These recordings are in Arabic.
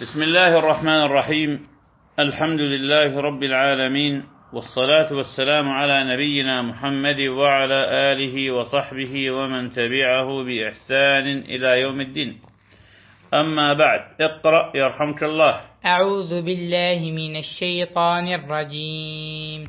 بسم الله الرحمن الرحيم. الحمد لله رب العالمين والصلاة والسلام على نبينا محمد وعلى آله وصحبه ومن تبعه بإحسان إلى يوم الدين. أما بعد اقرأ يرحمك الله. أعوذ بالله من الشيطان الرجيم.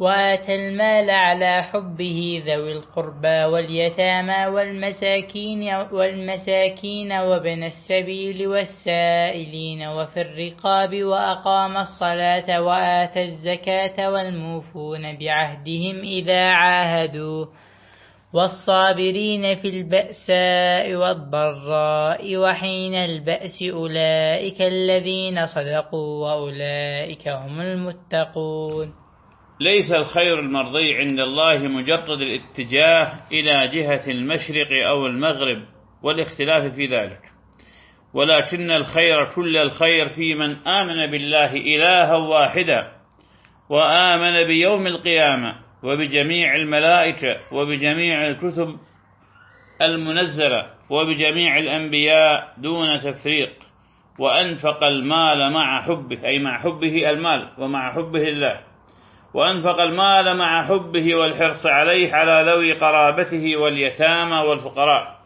وآتى المال على حبه ذوي القربى واليتامى والمساكين والمساكين وابن السبيل والسائلين وفي الرقاب وأقام الصلاة وآتى الزكاة والموفون بعهدهم إذا عاهدوا والصابرين في البأساء والضراء وحين البأس أولئك الذين صدقوا وأولئك هم المتقون ليس الخير المرضي عند الله مجرد الاتجاه إلى جهة المشرق أو المغرب والاختلاف في ذلك. ولكن الخير كل الخير في من آمن بالله إلها واحدا وآمن بيوم القيامة وبجميع الملائكة وبجميع الكتب المنزلة وبجميع الأنبياء دون تفريق وأنفق المال مع حبه أي مع حبه المال ومع حبه الله. وأنفق المال مع حبه والحرص عليه على ذوي قرابته واليتامى والفقراء.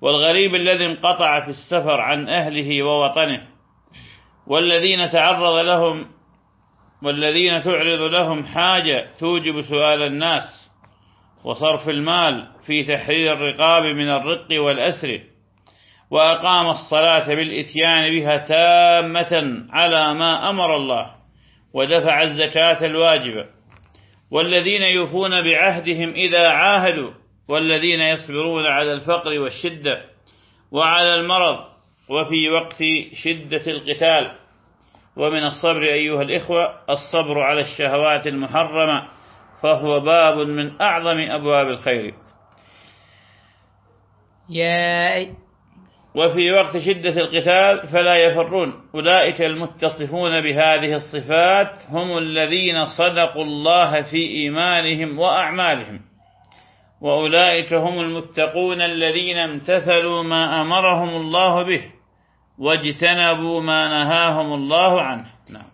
والغريب الذي انقطع في السفر عن أهله ووطنه والذين تعرض لهم والذين تعرض لهم حاجة توجب سؤال الناس وصرف المال في تحرير الرقاب من الرق والأسر وأقام الصلاة بالإتيان بها تامة على ما أمر الله. ودفع الزكاة الواجبة. والذين يوفون بعهدهم إذا عاهدوا والذين يصبرون على الفقر والشدة وعلى المرض وفي وقت شدة القتال. ومن الصبر أيها الإخوة الصبر على الشهوات المحرمة فهو باب من أعظم أبواب الخير. يا وفي وقت شدة القتال فلا يفرون. أولئك المتصفون بهذه الصفات هم الذين صدقوا الله في إيمانهم وأعمالهم. وأولئك هم المتقون الذين امتثلوا ما أمرهم الله به واجتنبوا ما نهاهم الله عنه. نعم.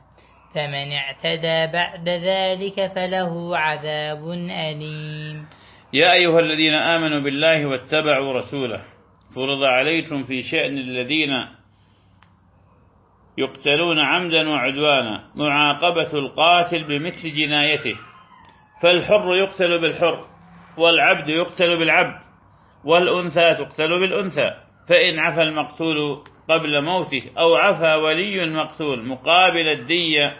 فمن اعتدى بعد ذلك فله عذاب أليم. يا أيها الذين آمنوا بالله واتبعوا رسوله فرض عليكم في شأن الذين يقتلون عمدا وعدوانا معاقبة القاتل بمثل جنايته. فالحر يقتل بالحر والعبد يقتل بالعبد والأنثى تقتل بالأنثى. فإن عفى المقتول قبل موته أو عفى ولي المقتول مقابل الدية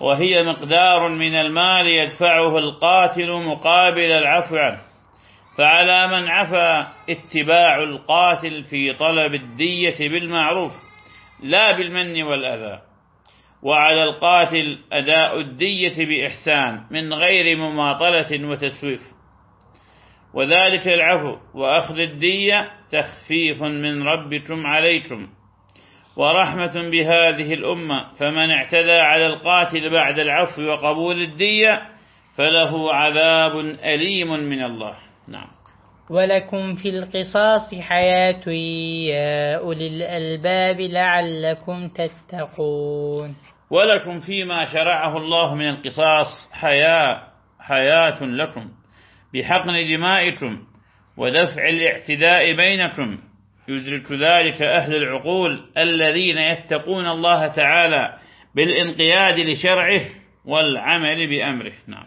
وهي مقدار من المال يدفعه القاتل مقابل العفو عنه. فعلى من عفى اتباع القاتل في طلب الدية بالمعروف لا بالمن والأذى. وعلى القاتل أداء الدية بإحسان من غير مماطلة وتسويف. وذلك العفو وأخذ الدية تخفيف من ربكم عليكم ورحمة بهذه الأمة فمن اعتدى على القاتل بعد العفو وقبول الدية فله عذاب أليم من الله. نعم. ولكم في القصاص حياة يا أولي الألباب لعلكم تتقون. ولكم فيما شرعه الله من القصاص حياة حياة لكم بحقن دمائكم ودفع الاعتداء بينكم. يدرك ذلك أهل العقول الذين يتقون الله تعالى بالانقياد لشرعه والعمل بأمره. نعم.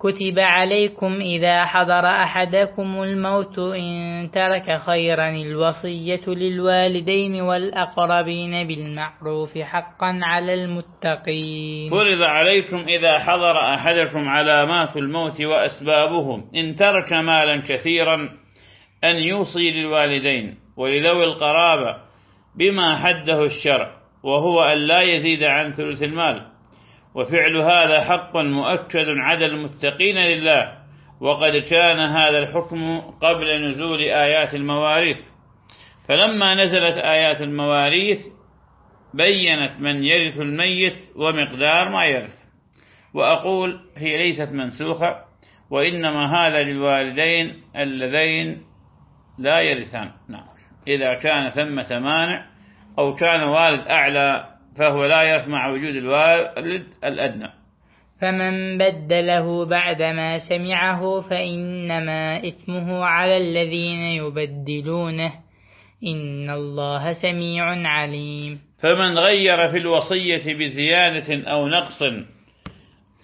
كتب عليكم إذا حضر أحدكم الموت إن ترك خيرا الوصية للوالدين والأقربين بالمعروف حقا على المتقين. فرض عليكم إذا حضر أحدكم علامات الموت وأسبابهم إن ترك مالا كثيرا أن يوصي للوالدين ولذوي القرابة بما حده الشرع وهو أن لا يزيد عن ثلث المال. وفعل هذا حق مؤكد على المتقين لله وقد كان هذا الحكم قبل نزول آيات المواريث. فلما نزلت آيات المواريث بينت من يرث الميت ومقدار ما يرث. وأقول هي ليست منسوخة وإنما هذا للوالدين اللذين لا يرثان. نعم. إذا كان ثمة مانع أو كان والد أعلى فهو لا يرث مع وجود الوالد الأدنى. فمن بدله بعدما سمعه فإنما إثمه على الذين يبدلونه. إن الله سميع عليم. فمن غير في الوصية بزيادة أو نقص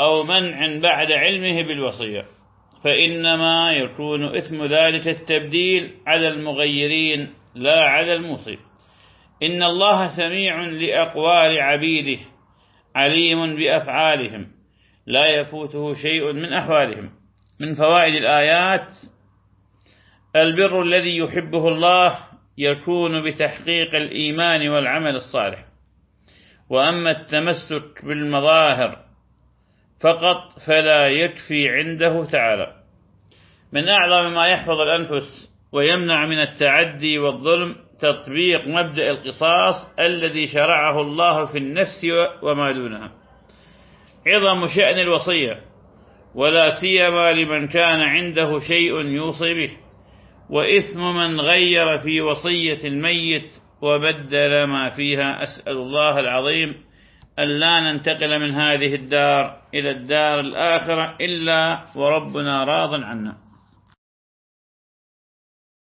أو منع بعد علمه بالوصية. فإنما يكون إثم ذلك التبديل على المغيرين لا على الموصي إن الله سميع لأقوال عبيده عليم بأفعالهم لا يفوته شيء من أحوالهم. من فوائد الآيات البر الذي يحبه الله يكون بتحقيق الإيمان والعمل الصالح. وأما التمسك بالمظاهر فقط فلا يكفي عنده تعالى. من أعظم ما يحفظ الأنفس ويمنع من التعدي والظلم تطبيق مبدأ القصاص الذي شرعه الله في النفس وما دونها. عظم شأن الوصية ولا سيما لمن كان عنده شيء يوصي به. وإثم من غير في وصية الميت وبدل ما فيها. أسأل الله العظيم أن لا ننتقل من هذه الدار إلى الدار الآخرة إلا وربنا راض عنا.